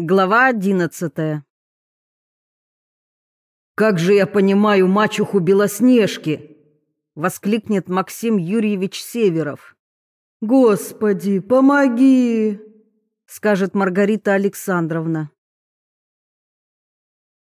Глава одиннадцатая. «Как же я понимаю мачеху Белоснежки!» — воскликнет Максим Юрьевич Северов. «Господи, помоги!» — скажет Маргарита Александровна.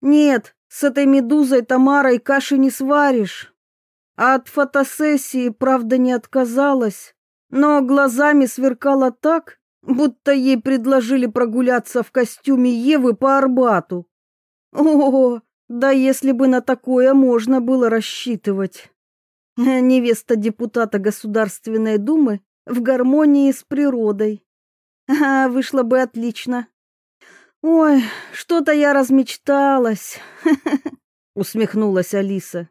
«Нет, с этой медузой Тамарой каши не сваришь. А от фотосессии, правда, не отказалась, но глазами сверкала так, будто ей предложили прогуляться в костюме Евы по Арбату. О, да если бы на такое можно было рассчитывать. Невеста депутата Государственной Думы в гармонии с природой. А, вышло бы отлично. Ой, что-то я размечталась, усмехнулась Алиса.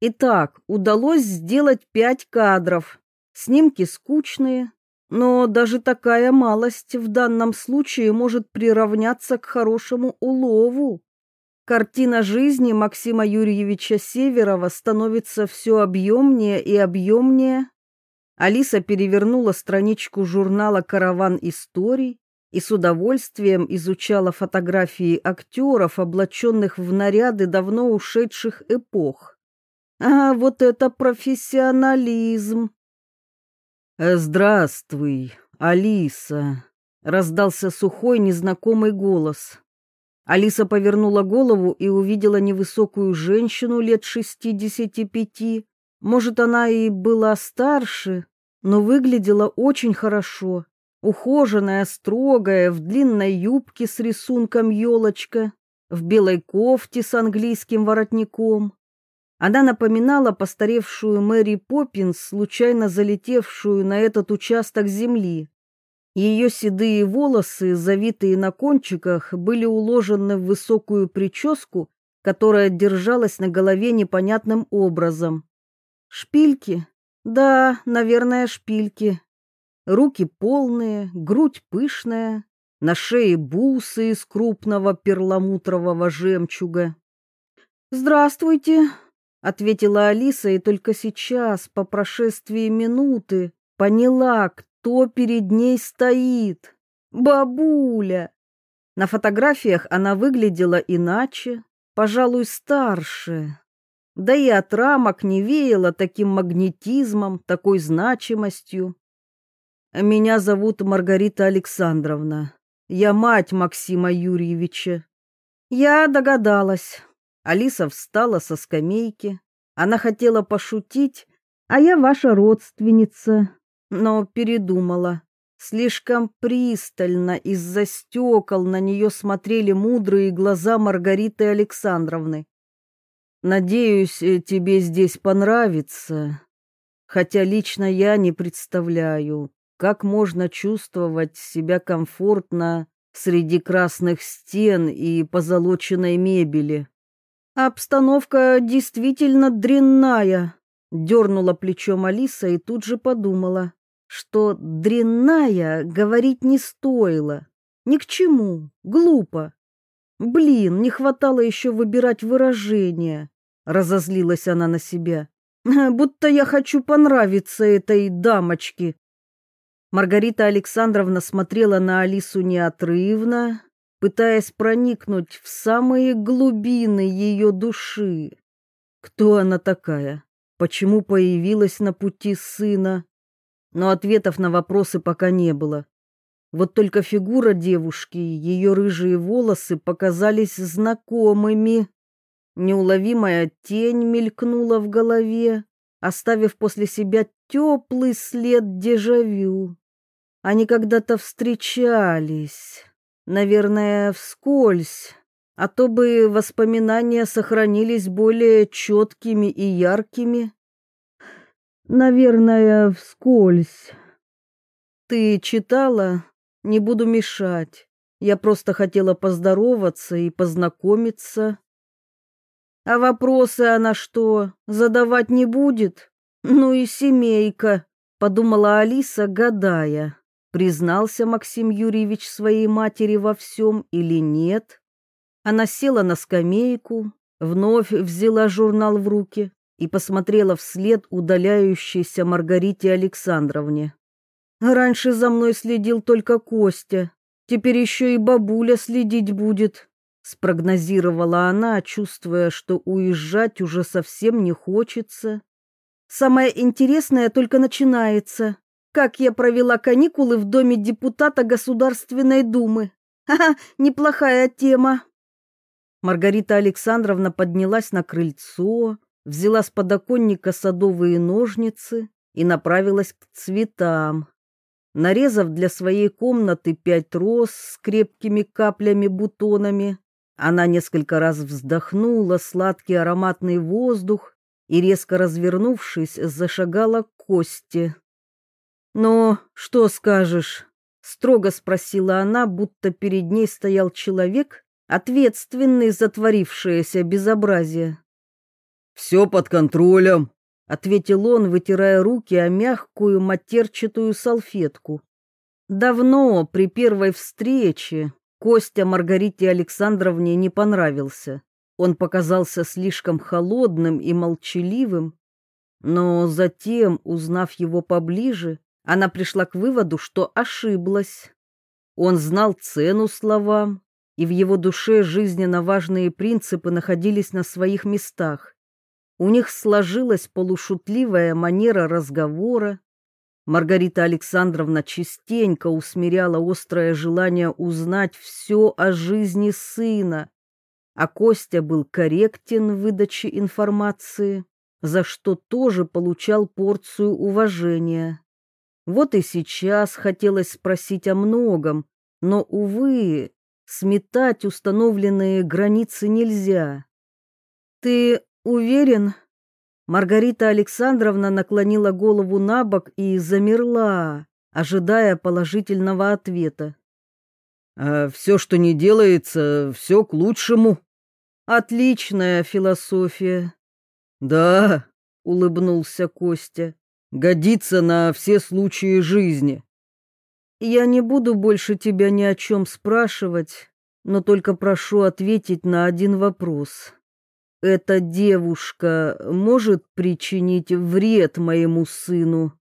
Итак, удалось сделать пять кадров. Снимки скучные, но даже такая малость в данном случае может приравняться к хорошему улову. Картина жизни Максима Юрьевича Северова становится все объемнее и объемнее. Алиса перевернула страничку журнала «Караван историй» и с удовольствием изучала фотографии актеров, облаченных в наряды давно ушедших эпох. А вот это профессионализм! «Здравствуй, Алиса!» — раздался сухой незнакомый голос. Алиса повернула голову и увидела невысокую женщину лет шестидесяти пяти. Может, она и была старше, но выглядела очень хорошо. Ухоженная, строгая, в длинной юбке с рисунком елочка, в белой кофте с английским воротником. Она напоминала постаревшую Мэри Поппинс, случайно залетевшую на этот участок земли. Ее седые волосы, завитые на кончиках, были уложены в высокую прическу, которая держалась на голове непонятным образом. Шпильки? Да, наверное, шпильки. Руки полные, грудь пышная, на шее бусы из крупного перламутрового жемчуга. «Здравствуйте», ответила Алиса и только сейчас, по прошествии минуты, поняла, кто перед ней стоит. Бабуля. На фотографиях она выглядела иначе, пожалуй, старше. Да и от рамок не веяло таким магнетизмом, такой значимостью. Меня зовут Маргарита Александровна. Я мать Максима Юрьевича. Я догадалась. Алиса встала со скамейки. Она хотела пошутить, а я ваша родственница, но передумала. Слишком пристально из-за стекол на нее смотрели мудрые глаза Маргариты Александровны. «Надеюсь, э, тебе здесь понравится, хотя лично я не представляю, как можно чувствовать себя комфортно среди красных стен и позолоченной мебели. Обстановка действительно дрянная, дернула плечом Алиса и тут же подумала, что дрянная говорить не стоило. Ни к чему, глупо. Блин, не хватало еще выбирать выражения. Разозлилась она на себя. Будто я хочу понравиться этой дамочке. Маргарита Александровна смотрела на Алису неотрывно, пытаясь проникнуть в самые глубины ее души. Кто она такая? Почему появилась на пути сына? Но ответов на вопросы пока не было. Вот только фигура девушки, ее рыжие волосы показались знакомыми. Неуловимая тень мелькнула в голове, оставив после себя теплый след дежавю. Они когда-то встречались. Наверное, вскользь, а то бы воспоминания сохранились более четкими и яркими. Наверное, вскользь. Ты читала? Не буду мешать. Я просто хотела поздороваться и познакомиться. А вопросы она что, задавать не будет? Ну и семейка, подумала Алиса, гадая признался Максим Юрьевич своей матери во всем или нет. Она села на скамейку, вновь взяла журнал в руки и посмотрела вслед удаляющейся Маргарите Александровне. Раньше за мной следил только Костя, Теперь еще и бабуля следить будет, спрогнозировала она, чувствуя, что уезжать уже совсем не хочется. Самое интересное только начинается. Как я провела каникулы в доме депутата Государственной Думы. Ха-ха, неплохая тема. Маргарита Александровна поднялась на крыльцо, взяла с подоконника садовые ножницы и направилась к цветам. Нарезав для своей комнаты пять роз с крепкими каплями-бутонами, она несколько раз вздохнула сладкий ароматный воздух и, резко развернувшись, зашагала к Косте. «Ну, что скажешь?» — строго спросила она, будто перед ней стоял человек, ответственный за творившееся безобразие. «Все под контролем», — ответил он, вытирая руки о мягкую матерчатую салфетку. Давно, при первой встрече, Костя Маргарите Александровне не понравился. Он показался слишком холодным и молчаливым. Но затем, узнав его поближе, она пришла к выводу, что ошиблась. Он знал цену словам, и в его душе жизненно важные принципы находились на своих местах. У них сложилась полушутливая манера разговора. Маргарита Александровна частенько усмиряла острое желание узнать все о жизни сына, а Костя был корректен в выдаче информации, за что тоже получал порцию уважения. Вот и сейчас хотелось спросить о многом, но, увы, сметать установленные границы нельзя. «Ты уверен?» Маргарита Александровна наклонила голову на бок и замерла, ожидая положительного ответа. «А все, что не делается, все к лучшему». «Отличная философия». «Да», — улыбнулся Костя годится на все случаи жизни. Я не буду больше тебя ни о чем спрашивать, но только прошу ответить на один вопрос. Эта девушка может причинить вред моему сыну?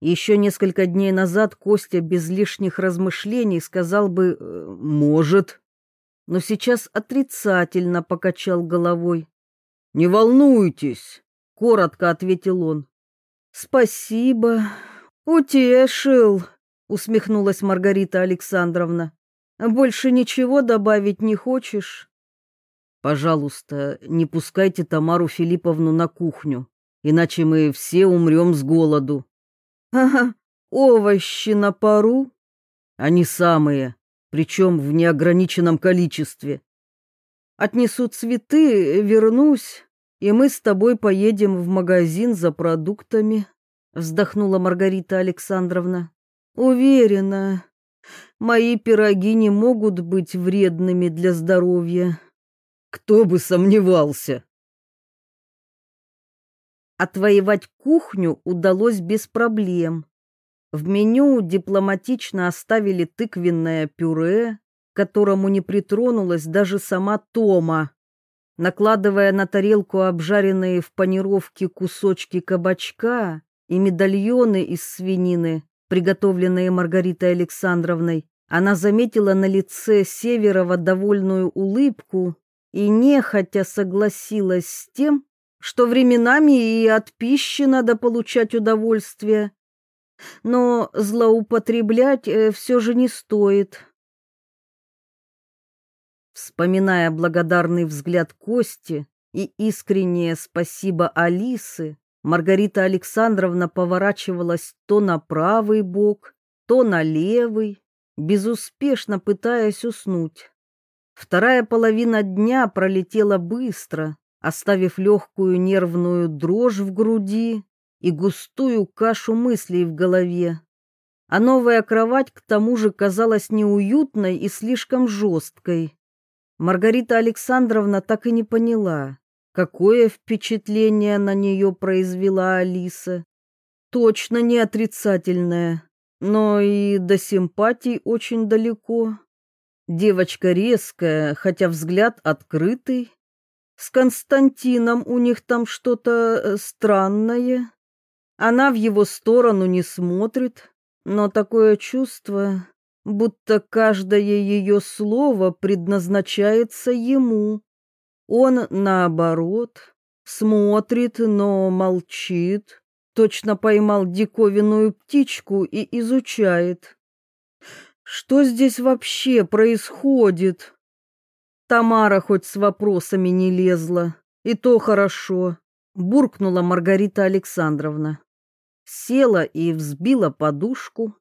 Еще несколько дней назад Костя без лишних размышлений сказал бы «Э, «может», но сейчас отрицательно покачал головой. «Не волнуйтесь», — коротко ответил он. Спасибо, утешил, усмехнулась Маргарита Александровна. Больше ничего добавить не хочешь? Пожалуйста, не пускайте Тамару Филипповну на кухню, иначе мы все умрем с голоду. Ага, овощи на пару? Они самые, причем в неограниченном количестве. Отнесу цветы, вернусь, и мы с тобой поедем в магазин за продуктами, вздохнула Маргарита Александровна. Уверена, мои пироги не могут быть вредными для здоровья. Кто бы сомневался. Отвоевать кухню удалось без проблем. В меню дипломатично оставили тыквенное пюре, к которому не притронулась даже сама Тома накладывая на тарелку обжаренные в панировке кусочки кабачка и медальоны из свинины, приготовленные Маргаритой Александровной, она заметила на лице Северова довольную улыбку и нехотя согласилась с тем, что временами и от пищи надо получать удовольствие. Но злоупотреблять э, все же не стоит. Вспоминая благодарный взгляд Кости и искреннее спасибо Алисы, Маргарита Александровна поворачивалась то на правый бок, то на левый, безуспешно пытаясь уснуть. Вторая половина дня пролетела быстро, оставив легкую нервную дрожь в груди и густую кашу мыслей в голове. А новая кровать к тому же казалась неуютной и слишком жесткой. Маргарита Александровна так и не поняла, какое впечатление на нее произвела Алиса. Точно не отрицательное, но и до симпатий очень далеко. Девочка резкая, хотя взгляд открытый. С Константином у них там что-то э, странное. Она в его сторону не смотрит, но такое чувство, будто каждое ее слово предназначается ему. Он, наоборот, смотрит, но молчит, точно поймал диковинную птичку и изучает. Что здесь вообще происходит? Тамара хоть с вопросами не лезла, и то хорошо, буркнула Маргарита Александровна. Села и взбила подушку.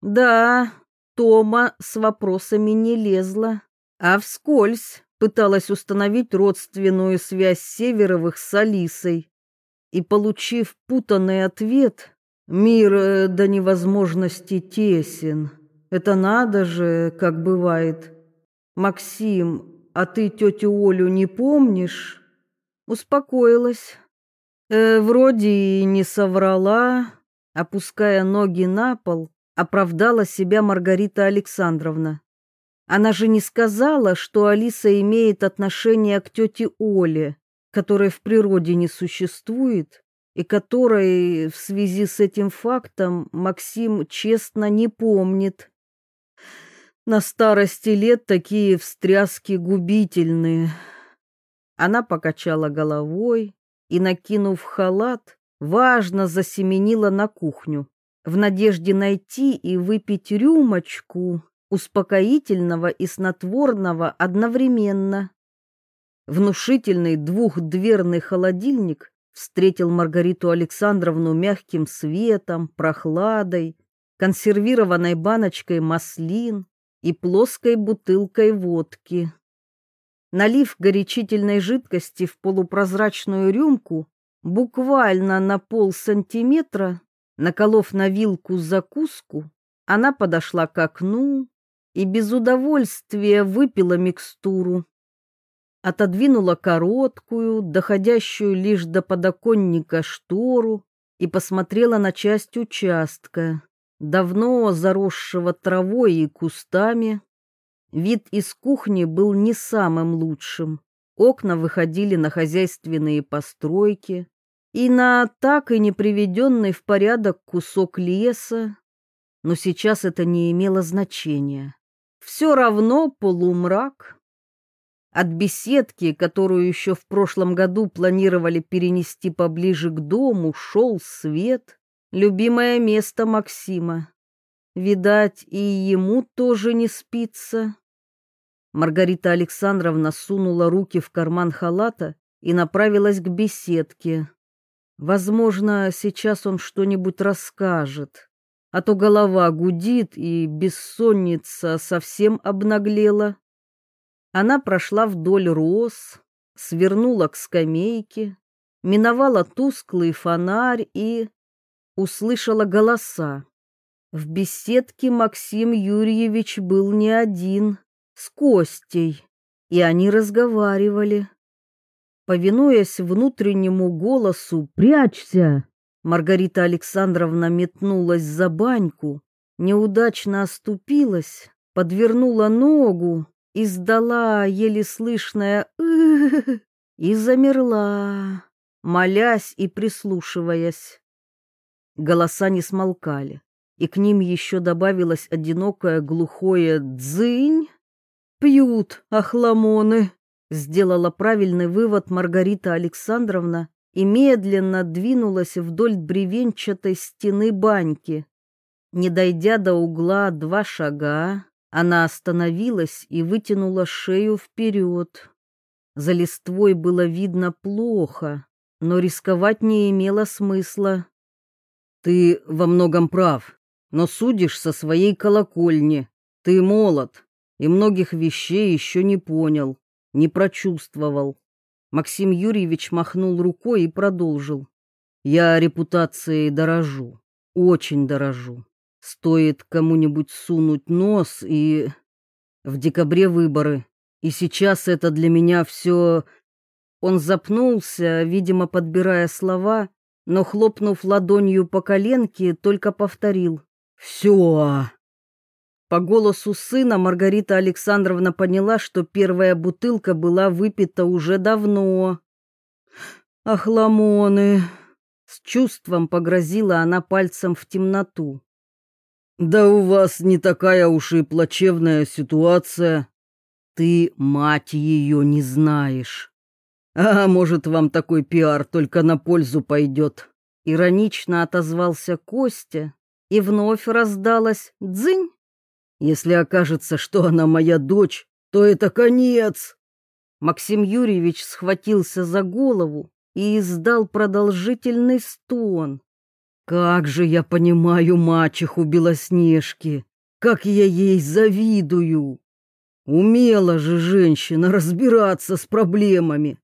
Да, Тома с вопросами не лезла, а вскользь пыталась установить родственную связь Северовых с Алисой. И, получив путанный ответ, мир э, до невозможности тесен. Это надо же, как бывает. Максим, а ты тетю Олю не помнишь? Успокоилась. Э, вроде и не соврала, опуская ноги на пол, оправдала себя Маргарита Александровна. Она же не сказала, что Алиса имеет отношение к тете Оле, которой в природе не существует, и которой в связи с этим фактом Максим честно не помнит. На старости лет такие встряски губительные. Она покачала головой и, накинув халат, важно засеменила на кухню, в надежде найти и выпить рюмочку успокоительного и снотворного одновременно. Внушительный двухдверный холодильник встретил Маргариту Александровну мягким светом, прохладой, консервированной баночкой маслин, и плоской бутылкой водки. Налив горячительной жидкости в полупрозрачную рюмку, буквально на пол сантиметра, наколов на вилку закуску, она подошла к окну и без удовольствия выпила микстуру. Отодвинула короткую, доходящую лишь до подоконника штору и посмотрела на часть участка, давно заросшего травой и кустами. Вид из кухни был не самым лучшим. Окна выходили на хозяйственные постройки и на так и не приведенный в порядок кусок леса. Но сейчас это не имело значения. Все равно полумрак. От беседки, которую еще в прошлом году планировали перенести поближе к дому, шел свет любимое место Максима. Видать, и ему тоже не спится. Маргарита Александровна сунула руки в карман халата и направилась к беседке. Возможно, сейчас он что-нибудь расскажет, а то голова гудит и бессонница совсем обнаглела. Она прошла вдоль роз, свернула к скамейке, миновала тусклый фонарь и услышала голоса. В беседке Максим Юрьевич был не один, с Костей, и они разговаривали. Повинуясь внутреннему голосу «Прячься!», Маргарита Александровна метнулась за баньку, неудачно оступилась, подвернула ногу, издала еле слышное и замерла, молясь и прислушиваясь. Голоса не смолкали, и к ним еще добавилось одинокое глухое «дзынь». «Пьют охламоны», — сделала правильный вывод Маргарита Александровна и медленно двинулась вдоль бревенчатой стены баньки. Не дойдя до угла два шага, она остановилась и вытянула шею вперед. За листвой было видно плохо, но рисковать не имело смысла. Ты во многом прав, но судишь со своей колокольни. Ты молод и многих вещей еще не понял, не прочувствовал. Максим Юрьевич махнул рукой и продолжил. Я репутацией дорожу, очень дорожу. Стоит кому-нибудь сунуть нос и... В декабре выборы. И сейчас это для меня все... Он запнулся, видимо, подбирая слова, но, хлопнув ладонью по коленке, только повторил «Все!». По голосу сына Маргарита Александровна поняла, что первая бутылка была выпита уже давно. «Ах, ламоны!» С чувством погрозила она пальцем в темноту. Да у вас не такая уж и плачевная ситуация. Ты, мать ее, не знаешь. А может, вам такой пиар только на пользу пойдет. Иронично отозвался Костя, и вновь раздалась дзынь. Если окажется, что она моя дочь, то это конец. Максим Юрьевич схватился за голову и издал продолжительный стон. Как же я понимаю мачеху Белоснежки, как я ей завидую. Умела же женщина разбираться с проблемами.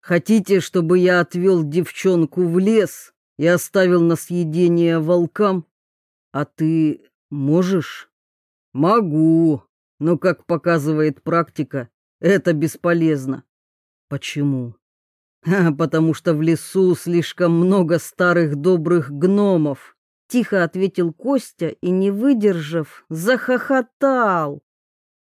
Хотите, чтобы я отвел девчонку в лес и оставил на съедение волкам? А ты можешь? Могу, но, как показывает практика, это бесполезно. Почему? Потому что в лесу слишком много старых добрых гномов, тихо ответил Костя и, не выдержав, захохотал.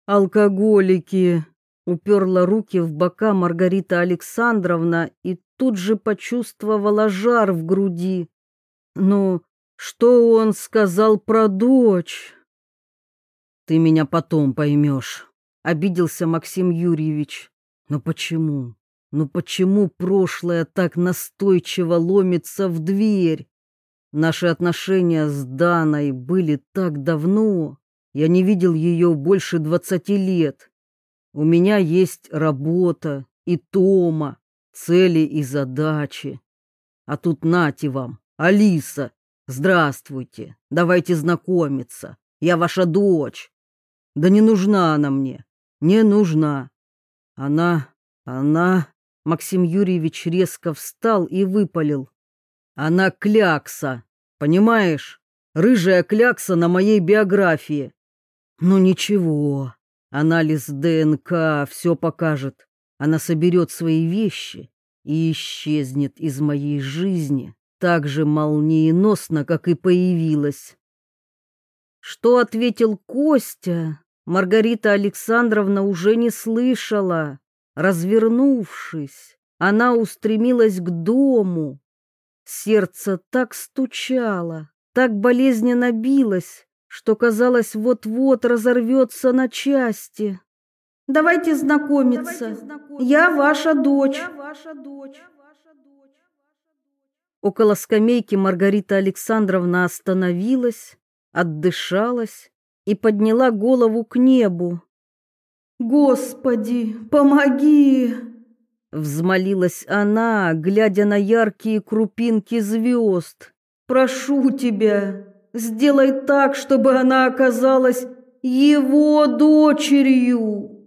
Алкоголики, уперла руки в бока Маргарита Александровна и тут же почувствовала жар в груди. «Ну, что он сказал про дочь?» «Ты меня потом поймешь», — обиделся Максим Юрьевич. «Но почему? Ну почему прошлое так настойчиво ломится в дверь? Наши отношения с Даной были так давно. Я не видел ее больше двадцати лет. У меня есть работа и Тома, цели и задачи. А тут нате вам, Алиса, здравствуйте, давайте знакомиться. Я ваша дочь. Да не нужна она мне, не нужна. Она, она... Максим Юрьевич резко встал и выпалил. Она клякса, понимаешь? Рыжая клякса на моей биографии. Ну ничего, Анализ ДНК все покажет. Она соберет свои вещи и исчезнет из моей жизни так же молниеносно, как и появилась. Что ответил Костя, Маргарита Александровна уже не слышала. Развернувшись, она устремилась к дому. Сердце так стучало, так болезненно билось, что, казалось, вот-вот разорвется на части. «Давайте знакомиться. Давайте знакомиться. Я ваша дочь». Я ваша дочь. Около скамейки Маргарита Александровна остановилась, отдышалась и подняла голову к небу. «Господи, помоги!» Взмолилась она, глядя на яркие крупинки звезд. «Прошу тебя, Сделай так, чтобы она оказалась его дочерью.